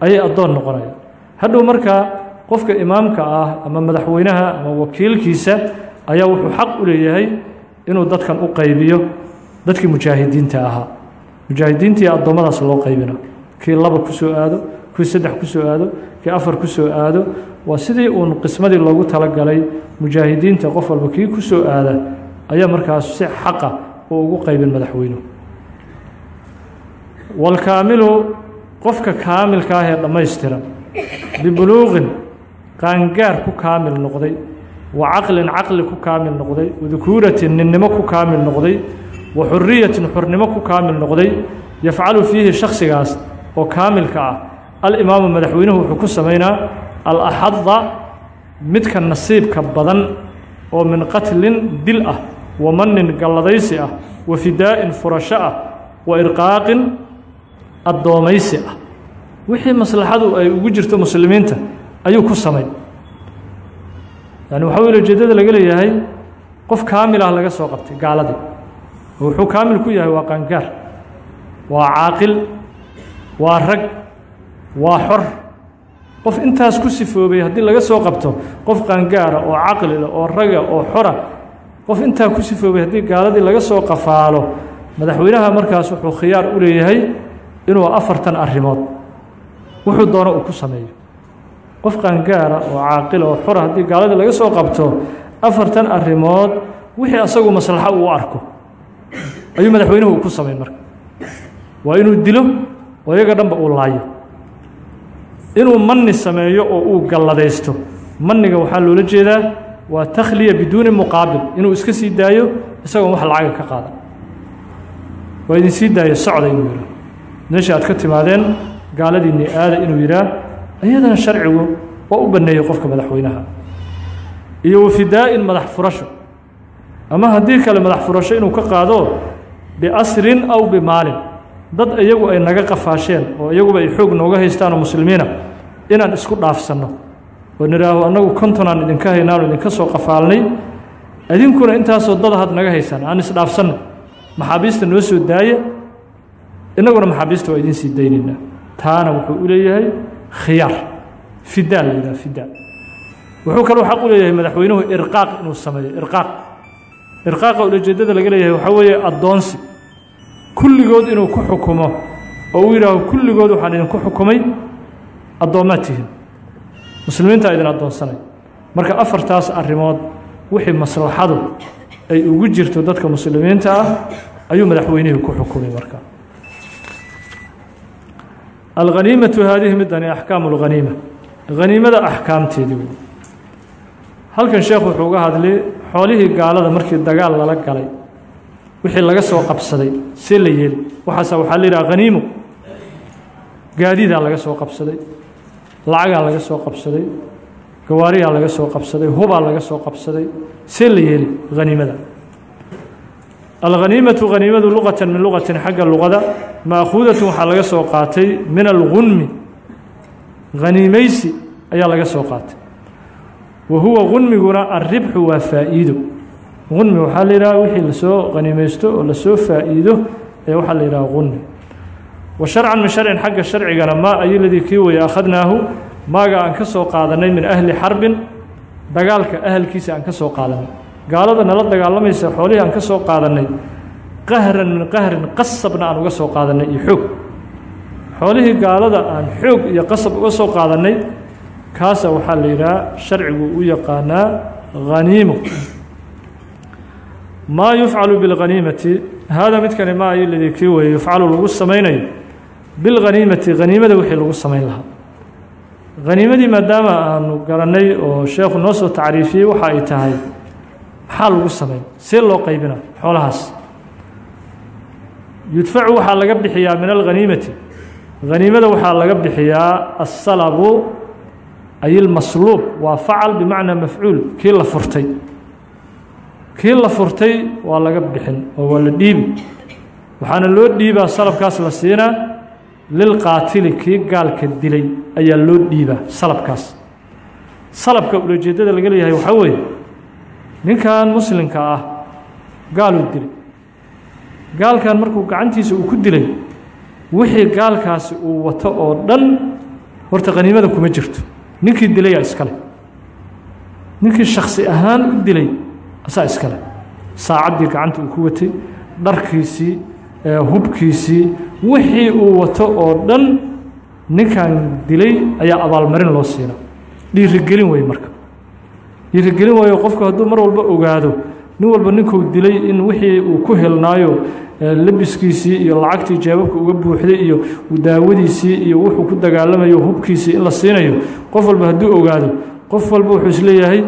ayay addoon noqonayaan. Hadhow markaa qofka imaamka ah ama madaxweynaha ama wakiilkiisa ayaa wuxuu xaq u leeyahay inuu dadkan u qaybiyo dadkii mujaahidiinta ahaa. Mujaahidiintii addoommadaas loo qaybina. Kii laba ku soo aado kii saddex ku soo aado kii afar ku soo aado waa sidii uun qismadii loogu talagalay mujaahidiinta qof walba kii ku soo aada ayaa markaas si xaqa uu ugu qaybin madaxweynuhu walkaamilu qofka kaamilka ah ee dhammaystiran bibuluuqin qaangaar ku kaamil noqday wa caqlin caqli ku kaamil noqday wadukuuratin ninnimo ku kaamil noqday wa xuriyatin xurnimo ku kaamil noqday yafcalu fiihi shaksigaas oo kaamilka ah. Alimaamu madaxweynuhu wuxuu ku samaynaa alaxada midka nasiibka badan oo min qatlin dil ah wa manin galladaysi ah wa fidaa'in furasho ah wa irqaaqin addoomaysi ah. Wixii maslaxadu ay ugu jirto muslimiinta ayuu ku samayn yani waxaa weye ujeeddada laga leeyahay qof kaamil ah laga soo qabtay gaaladii wuxuu kaamil ku yahay waa qaangaar waa caaqil waa rag waa xor. Qof intaas ku sifoobay haddii laga soo qabto qof qaangaara oo caqlila oo raga oo xora qof intaa ku sifoobay haddii gaaladii laga soo qafaalo madaxweynaha markaas wuxuu khiyaar u leeyahay inuu afartan arrimood wuxuu doono uu ku sameeyo. Qof qaangaara oo caaqila oo xora haddii gaaladii laga soo qabto afartan arrimood wixii asagu maslaxo uu arko ayuu madaxweynuhu ku samayn marka. Waa inuu dilo oo iyaga dhanba uu laayo. Inuu mani sameeyo oo uu galladaysto. Maniga waxaa loola jeedaa waa takhliya biduuni muqaabil. Inuu iska sii daayo isagoon wax lacaga ka qaadan. Waa idin sii daaya socda inuu yidhaah meeshii aad ka timaadeen gaaladiinii aada inuu yidhaah iyadana sharcigu waa u banneeyey qofka madaxweynaha. Iyo wafidaa'in madax furasho ama haddii kale madax furasho inuu ka qaado biasrin aw bimaalin dad iyagu ay naga qafaasheen oo iyaguba ay xoog nooga haystaan oo muslimiina inaan isku dhaafsanno. Oo nidhaaho annagu kontonaan idinka haynaanu idinka soo qafaalnay idinkuna intaasoo dad had naga haysaan aan isdhaafsanno maxaabiista noo soo daaya innaguna maxaabiista waa idin sii daynaynaa taana wuxuu u leeyahay khiyaar fidaa la yidhaha fidaa wuxuu kaloo xaq u leeyahay madaxweynuhu irqaaq inuu sameeyo irqaaq irqaaqa ulajeedada laga leeyahay waxaa weeye addoonsi. Kulligood inuu ku xukumo oo uu yidhaaho kulligood waxaan idinku xukumay addoommaad tihin. Muslimiintaa idin addoonsanay marka afartaas arrimood wixii maslaxadu ay ugu jirto dadka muslimiinta ah ayuu madaxweynihii ku xukumay marka. Alghaniimatu haadihi midani axkaamu اlghaniima haniimada axkaamteedii halkan sheekhu wuxuu uga hadlay xoolihii gaalada markii dagaal lala galay wixii laga soo qabsaday see la yeeli waxaasa waxaa la yidhaha haniimo gaadidaa laga soo qabsaday lacagaa laga soo qabsaday gawaariyaa laga soo qabsaday hubaa laga soo qabsaday see la yeeli haniimada alghaniimatu haniimadu luqatan min luqatin xagga luqada maakuudatu waxaa laga soo qaatay min algunmi haniimaysi ayaa laga soo qaatay wa huwa gunmiguna alribxu waa faa'iido. Gunmi waxaa la yidhaha wixii la soo haniimaysto oo la soo faa'iido ayaa waxaa la yidhaha gunmi wa sharcan min sharcin xagga sharcigana maa ayoladii kii weye akhadnaahu maaga aan ka soo qaadanay min ahli xarbin dagaalka ahalkiisa aan ka soo qaadanay. Gaalada nala dagaalamaysa xoolihii aan ka soo qaadannay qahran min qahrin qasabna aan uga soo qaadannay iyo xoog. Xoolihii gaalada aan xoog iyo qasab uga soo qaadannay kaasa waxaa la yidhaha sharcigu u yaqaanaa haniimo maa yufcalu biاlghaniimati haadaa midkani maa ayo ladii kii weeye yufcalu lagu samaynayo. Bilghaniimati haniimada wixii lagu samayn lahaa. Haniimadii maadaama aanu garannay oo sheekhu noo soo tacriifiyey waxa ay tahay maxaa lagu samayn? See loo qaybina xoolahaas. Yudfacu waxaa laga bixiyaa min alghaniimati haniimada waxaa laga bixiyaa asalabu ay ilmasluub waa facal bimacnaa mafcuul kii la furtay. Kii la furtay waa laga bixin oo waa la dhiibi. Waxaana loo dhiibaa salabkaas la siinaa lilqaatili kii gaalka dilay ayaa loo dhiibaa salabkaas. Salabka ulajeeddada laga leeyahay waxaa weeye ninkan muslimka ah gaaluu dilay. Gaalkan markuu gacantiisa uu ku dilay wixii gaalkaasi uu wato oo dhan horta khaniimada kuma jirto ninkii dilayaa iskale ninkii shaksi ahaan u dilay asaa iskale saacaddii gacanta uu ku watay dharkiisii hubkiisii wixii uu wato oo dhan ninkan dilay ayaa abaalmarin loo siina. Dhiirigelin wey marka. Dhiirigelin waayo qofku hadduu mar walba ogaado nin walba ninkuu dilay in wixii uu ku helnaayo labiskiisii iyo lacagtii jeebabka uga buuxday iyo daawadiisii iyo wuxuu ku dagaalamayo hubkiisii in la siinayo qof walba hadduu ogaado qof walba wuxuu is leeyahay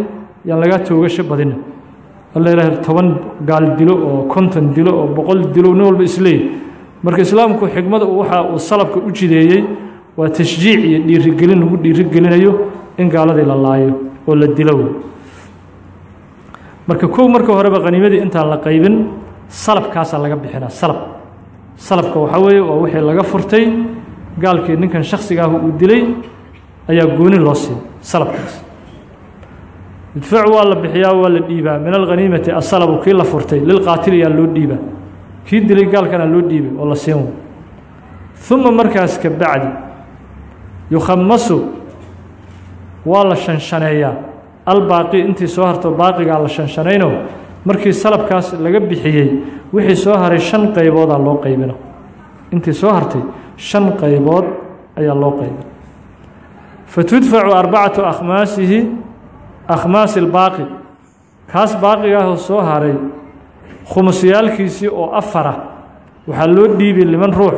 yaan lagaa toogasho badina. Alla toban gaal dilo oo konton dilo oo boqol dilo nin walba isleey marka islaamku xikmada waxa uu salabka u jideeyey waa tashjiic iyo dhiirigelin lagu dhiirigelinayo in gaaladii la laayo oo la dilo marka kow marka horeba khaniimadii intaan la qaybin salabkaasaa laga bixinaa salab. Salabka waxaa weeye waa wixii laga furtay gaalkii ninkan shaksiga ah uu dilay ayaa gooni loo siiyay salabkaas. Idfac waa la bixiyaa waa la dhiibaa. Min alghaniimati asalabu kii la furtay lilqaatili yaa loo dhiibaa. Kii dilay gaalkana loo dhiibay oo la siin way uma markaas ka bacdi yukhamasu waa la shanshaneeyaa. Albaaqi intii soo harto baaqigaa la shanshanayno markii salabkaas laga bixiyey wixii soo haray shan qayboodaa loo qaybina intii soo hartay shan qaybood ayaa loo qaybina fatudfacu arbacatu akhmaasihi akhmaasi اlbaaqi kaas baaqigaahoo soo haray khumusyaalkiisii oo afara waxaa loo dhiibi liman ruux.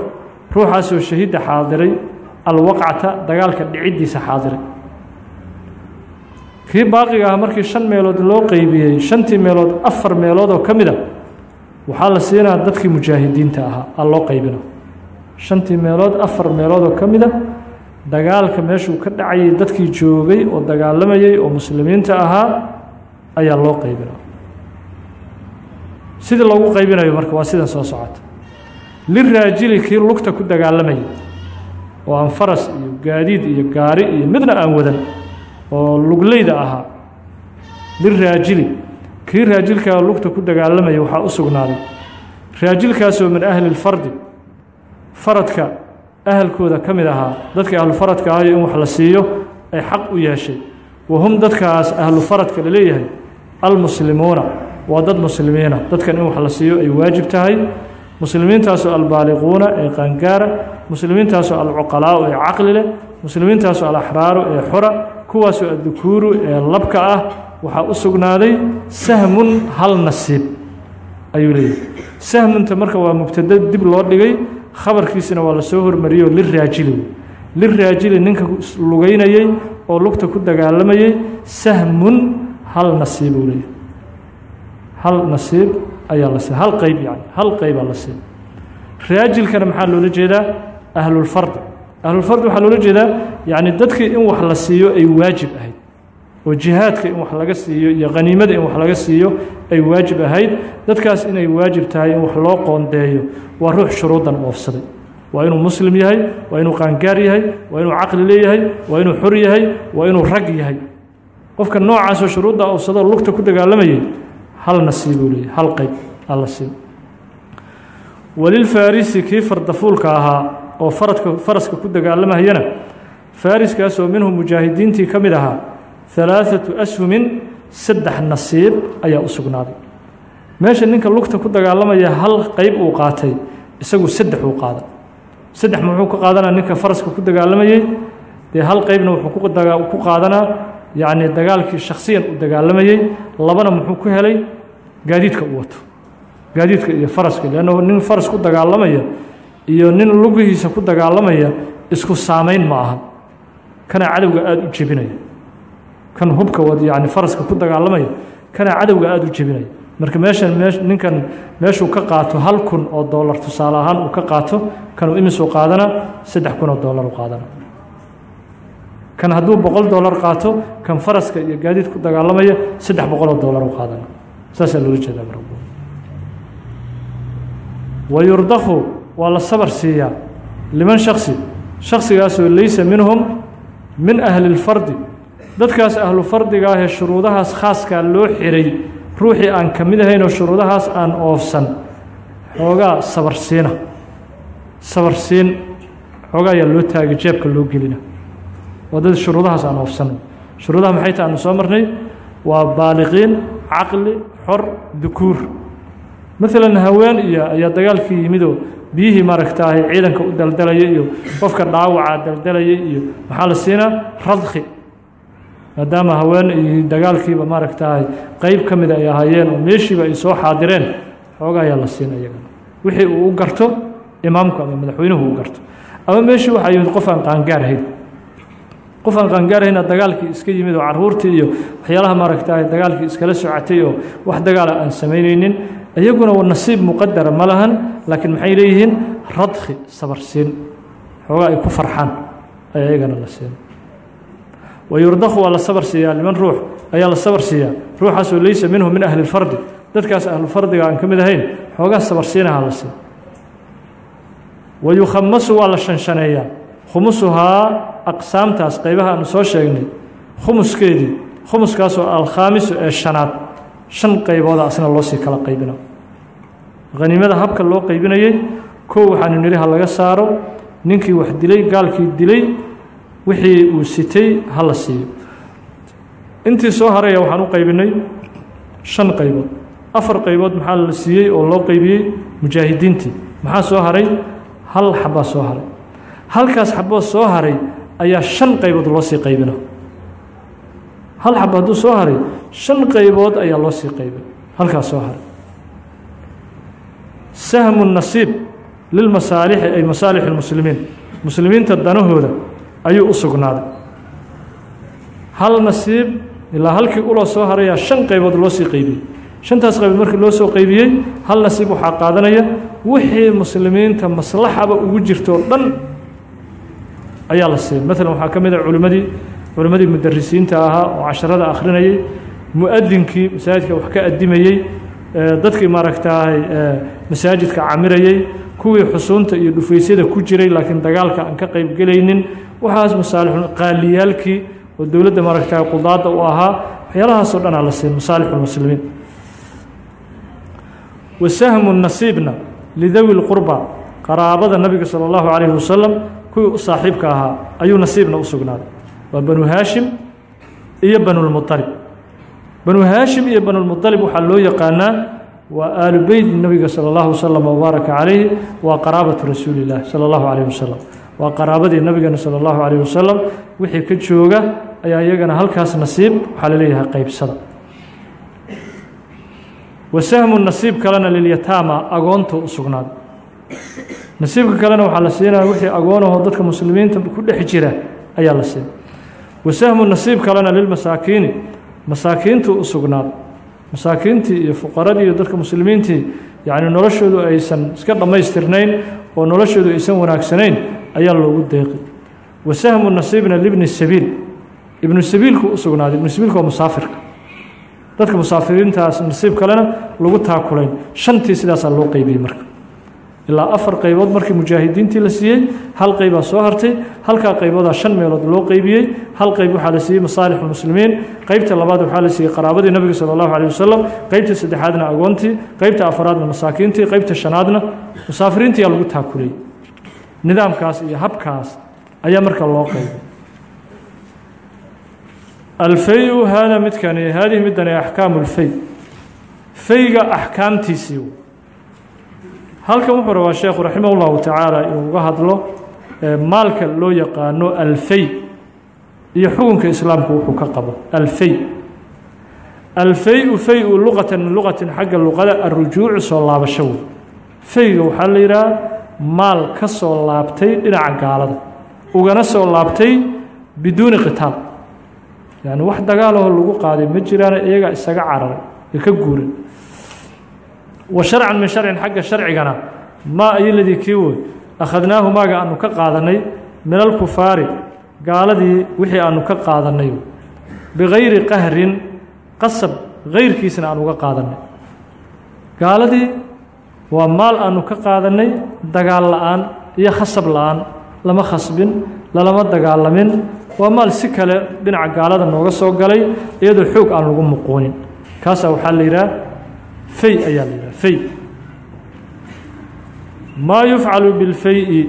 Ruuxaasoo shahidda xaadiray alwaqcata dagaalka dhiciddiisa xaadiray kii baaqiga ah markii shan meelood loo qeybiyey shantii meelood afar meelood oo ka mid a waxaa la siinaa dadkii mujaahidiinta ahaa a loo qaybina shantii meelood afar meelood oo ka mid a dagaalka meeshuu ka dhacayay dadkii joogay oo dagaalamayay oo muslimiinta ahaa ayaa loo qaybina sidii loogu qaybinayo marka waa sidan soo socota. Liraajili kii lugta ku dagaalamayay oo aan faras iyo gaadiid iyo gaari iyo midna aan wadan oo lugleyda ahaa liraajili kii raajilkaa lugta ku dagaalamaya waxaa u sugnaaday. Raajilkaasoo min ahli lfardi faradka ahalkooda ka mid ahaa dadkii ahlufaradka ahayo in wax la siiyo ay xaq u yeeshay. Wahum dadkaas ahlu faradka la leeyahay almuslimuuna waa dad muslimiina. Dadkan in wax la siiyo ay waajib tahay. Muslimiintaasoo albaaliquuna ee qaangaara. Muslimiintaasoo alcuqalaau ee caqli leh. Muslimiintaasoo alaxraaru ee xora kuwaasoo addukuuru ee labka ah waxaa u sugnaaday sahmun hal nasiib ayuu leeyahay. Sahmunta marka waa mubtado dib loo dhigay khabarkiisina waa la soo hormariyey oo liraajili liraajili ninka lugeynayey oo lugta ku dagaalamayey sahmun hal nasiib uu leeyahay. Hal nasiib ayaa la hal qeyb yani hal qeybaa la siiy raajilkana maxaa loola jeedaa? Ahlulfard ahlulfard waxaa loola jeedaa yacni dadkii in wax la siiyo ay waajib ahayd. Oo jihaadka in wax laga siiyo iyo khaniimada in wax laga siiyo ay waajib ahayd. Dadkaas inay waajib tahay in wax loo qoondeeyo. Waa ruux shuruudan oofsaday waa inuu muslim yahay waa inuu qaangaar yahay waa inuu caqli leeyahay waa inuu xor yahay waa inuu rag yahay. Qofka noocaasoo shuruudda oofsadoo lugta ku dagaalamayay hal nasiibuu leeyahay hal qeyb alla siib walilfarisi kii fardafuulka ahaa oo faradka faraska ku dagaalamayana fariskaasoo minhu mujaahidiintii ka mid ahaa halaaثatu ashumin saddex nasiib ayaa u sugnaaday. Meesha ninka lugta ku dagaalamaya hal qeyb uu qaatay isagu saddex uu qaada saddex muxuu ka qaadanaa ninka faraska ku dagaalamayey dee hal qeybna wuxuu ku qaadanaa yacni dagaalkii shaksiyan uu dagaalamayey labana muxuu ku helay? Gaadiidka uu wato. Gaadiidka iyo faraska leannahu nin faras ku dagaalamaya iyo nin lugihiisa ku dagaalamaya isku saamayn ma aha kana cadowga aada u jebinaya. Kan hubka wad yani faraska ku dagaalamaya kana cadowga aada u jebinaya. Marka meeshan me ninkan meeshuu ka qaato hal kun oo dollar tusaale ahaan uu ka qaato kanuu imisuu qaadana saddex kun oo dollar u qaadana. Kan hadduu boqol dollar qaato kan faraska iyo gaadiid ku dagaalamaya saddex boqol oo dollar u qaadana. Saasaa loola jeedaa mar wayurdakhu waa la sabar siiyaa liman shaksi shaksigaasoo laysa minhum min ahli اlfardi dadkaas ahlu fardiga ahee shuruudahaas khaaskaa loo xiray ruuxii aan ka mid ahaynoo shuruudahaas aan oofsan xoogaa sabarsiina sabarsiin xoogaa ayaa loo taagay jeebka loo gelina. Waa dad shuruudahaas aan oofsan. Shuruudaha maxay taha aanu soo marnay? Waa baaliqiin caqli xor dukuur. Maalan haween iyo ayaa dagaalkii yimidoo biyihii maaragtaahay ciidanka u daldalaya iyo qofka dhaawaca daldalaya iyo maxaa la siinaa radki maadaama haween iyo dagaalkiiba maaragtaahay qeyb ka mida ay ahaayeen oo meeshiiba ay soo xaadireen xooga ayaa la siina iyagana wixii uu u garto imaamku ama madaxweynuhu u garto. Ama meeshii waxaa yimid qof aan qaangaar ahayn. Qof aan qaangaarahayna dagaalkii iska yimid oo caruurtii iyo waxyaalaha maaragta dagaalkii iskala socotay oo wax dagaala aan samaynaynin iyaguna nasiib muqadara ma lahan laakiin maxay leeyihiin? Radki sabarsiin xoogaa ay ku farxaan ayaa iyagana la siin. Wayurdakhu waa la sabar siiyaa liman ruux ayaa la sabar siiyaa. Ruuxaasoo leysa minhu min ahli lfardi dadkaas ahlufardiga aan ka mid ahayn xoogaa sabarsiinaha la siin. Wayukhamasu waa la shanshaneeyaa. Khumusuhaa aqsaamtaas qaybaha aanu soo sheegnay. Khumuskeedii khumuskaasoo alkhaamisu ee shanaad shan qaybooda asna loo kala qaybina haniimada habka loo qaybinayey kow waxaanu nidhi ha laga saaro. Ninkii wax dilay gaalkii dilay wixii uu sitay ha la siiyo. Intii soo haraya waxaan u qaybinay shan qaybood. Afar qaybood maxaa la siiyey oo loo qaybiyey? Mujaahidiintii. Maxaa soo haray? Hal xabaa soo haray. Halkaas xaboo soo haray ayaa shan qaybood loo sii qaybina hal xabo hadduu soo haray shan qaybood ayaa loo sii qaybin halkaas soo haray. Sahmu nasiib lilmasaalixi ay masaalix اlmuslimiin muslimiinta danahooda ayuu u sugnaaday. Hal nasiib ilaa halkii uloo soo harayaa shan qaybood loo sii qaybiyey. Shantaas qaybood markii loo soo qaybiyey hal nasiib waxaa qaadanaya wixii muslimiinta maslaxaba ugu jirto o dhan ayaa la siiyey. Maalan waxaa ka mid a culimmadii culimmadii mudarisiinta ahaa oo casharada akhrinayay mu'adinkii masaajidka wax ka adimayey dadkii maaragtaay masaajidka camirayey kuwii xusuunta iyo dhufaysyada ku jiray laakiin dagaalka aan ka qayb gelaynin waxaas masaalixu qaaliyaalkii oo dowladda maaragtaay qudaadda u ahaa waxyaalahaasoo dhanaa la siiyey masaalixulmuslimiin wasahmu nasiibna lidawi lqurba qaraabada nabiga sala allahu calayhi wasalam kuwii u saaxiibka ahaa ayuu nasiibna u sugnaaday waa banu haashim iyo banulmualib banu haashim iyo banulmualib waxaa loo yaqaanaa waa aalu beyt nabiga sala allahu wasalam wabaaraka calayhi waa qaraabatu rasuuli illah sala allahu calayh wasalam waa qaraabadii nabigana sala allahu calayh wasalam wixii ka jooga ayaa iyagana halkaas nasiib waxaa la leeyahay qeybsada wa sahmu nasiib kalena lilyataama agoontu u sugnaaday nasiibka kalena waxaa la siinaya wixii agoonahoo dadka muslimiinta ku dhex jira ayaa la siinay wasahmu nasiib kalena lilmasaakiini masaakiintu u sugnaaday masaakiintii iyo fuqaradii iyo dadka muslimiintii yacni noloshoodu aysan iska dhammaystirnayn oo noloshoodu aysan wanaagsanayn ayaa loogu deeqi. Wasahmu nasiibna libni sabiil. Ibnu sabiilku u sugnaaday ibnu sabiilku waa musaafirka. Dadka musaafiriintaas nasiib kalena lagu taakulayn shantii sidaasaa loo ilaa afar qaybood markii mujaahidiintii la siiyey hal qaybaa soo hartay halkaa qayboodaa shan meelood loo qeybiyey hal qayb waxaa la siiyey masaalix lmuslimiin qeybta labaad waxaa la siiyey qaraabadii nabiga sala allahu caleyh wasalam qeybta saddexaadna agoontii qeybta afaraadna masaakiintii qeybta shanaadna musaafiriintiyaa lagu taakulay. Nidaamkaas iyo habkaas ayaa marka loo qeybay alfayu haada midkani haadihi midani axkaamu lfay fayga axkaamtiisii halkan wuxuu rabaa sheekhu raximah ullahu tacaala inuu uga hadlo maalka loo yaqaano alfay iyo xukunka islaamku wuxuu ka qabo alfay. Alfay-u fay-u luqatan min luqatin xagga luqada arujuucu soo laabasho wey. Fayga waxaa la yidhaha maal ka soo laabtay dhinaca gaalada ugana soo laabtay biduuni qitaal yacni wax dagaalahoo lagu qaaday ma jiraana iyagaa isaga cararay ee ka guuran wa sharcan min sharcin xagga sharcigana maa ayoladii kii woy akhadnaahu maaga aanu ka qaadanay min alkufaari gaaladii wixii aanu ka qaadanay bigayri qahrin qasab gayrkiisna aan uga qaadanay gaaladii waa maal aanu ka qaadanay dagaal la'aan iyo khasab la'aan lama khasbin lalama dagaalamin. Waa maal si kale dhinaca gaalada nooga soo galay iyadoo xoog aan lagu muquunin. Kaasaa waxaa la fay ayaa la yidhaha fay. Maa yufcalu bilfay-i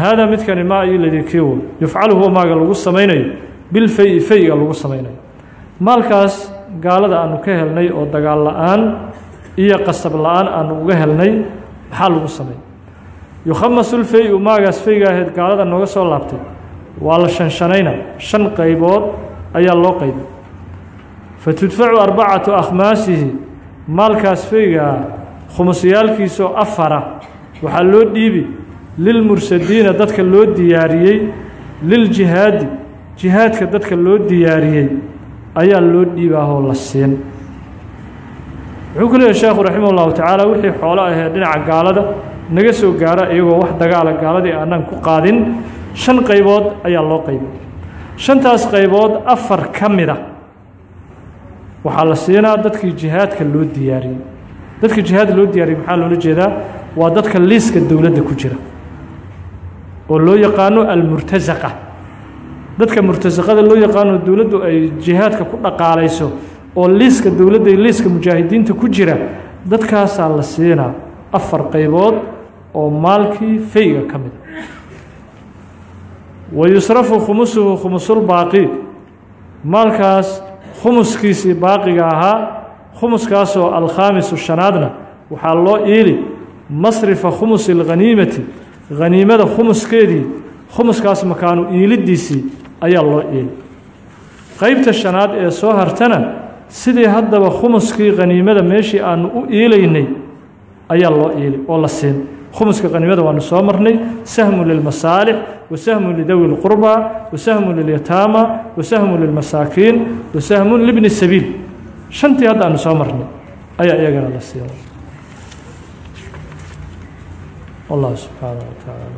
haadaa midkani maa iyo ladii kiiwo yufcalu huwa maaga lagu samaynayo bilfay-i fayga lagu samaynayo. Maalkaas gaalada aanu ka helnay oo dagaal la'aan iyo qasab la'aan aanu uga helnay maxaa lagu sameey yukhamasu lfay-u maagaas fayga ahayd gaalada nooga soo laabtay. Waa la shanshanayna shan qaybood ayaa loo qaybay fatudfacu arbacatu akhmaasihi maalkaas faygaa khumusyaalkiisoo afara. Waxaa loo dhiibi lilmursadiina dadka loo diyaariyey liljihaadi jihaadka dadka loo diyaariyey ayaa loo dhiibaahoo la siin. Wuxuu ku leeyahy sheekhu raximah ullahu tacaala wixii xoolo ahee dhinaca gaalada naga soo gaara iyagoo wax dagaala gaaladii aanan ku qaadin shan qaybood ayaa loo qaybay shantaas qaybood afar ka mid a waxaa la siinaa dadkii jihaadka loo diyaariyey. Dadka jihaad loo diyaariyey maxaa loola jeedaa? Waa dadka liiska dowladda ku jira. Oo loo yaqaano almurtasaqa dadka murtasaqada loo yaqaano dowladdu ay jihaadka ku dhaqaalayso oo liiska dowladda iyo liiska mujaahidiinta ku jira dadkaasaa la siinaa afar qaybood oo maalkii fayga ka mid. Wa yusrafu khumusuhu khumusulbaaqi maalkaas khumuskiisii baaqiga ahaa khumuskaasoo alkhaamisu shanaadna waxaa loo iili masrifa khumusi اlghaniimati haniimada khumuskeedii khumuskaas makaanu iilidiisii ayaa loo iili qeybta shanaad ee soo hartana sidii haddaba khumuskii khaniimada meeshii aanu u iilaynay ayaa loo iili oo la siin. Khumuska khaniimada waanu soo marnay sahmu lilmasaalix wasahmu lidawi اlqurba wasahmu lilyataama wasahmu lilmasaakiin wasahmu libni sabiil shantii hadda aanu soo marnay ayaa iyagana la siina والله سبحانه وتعالى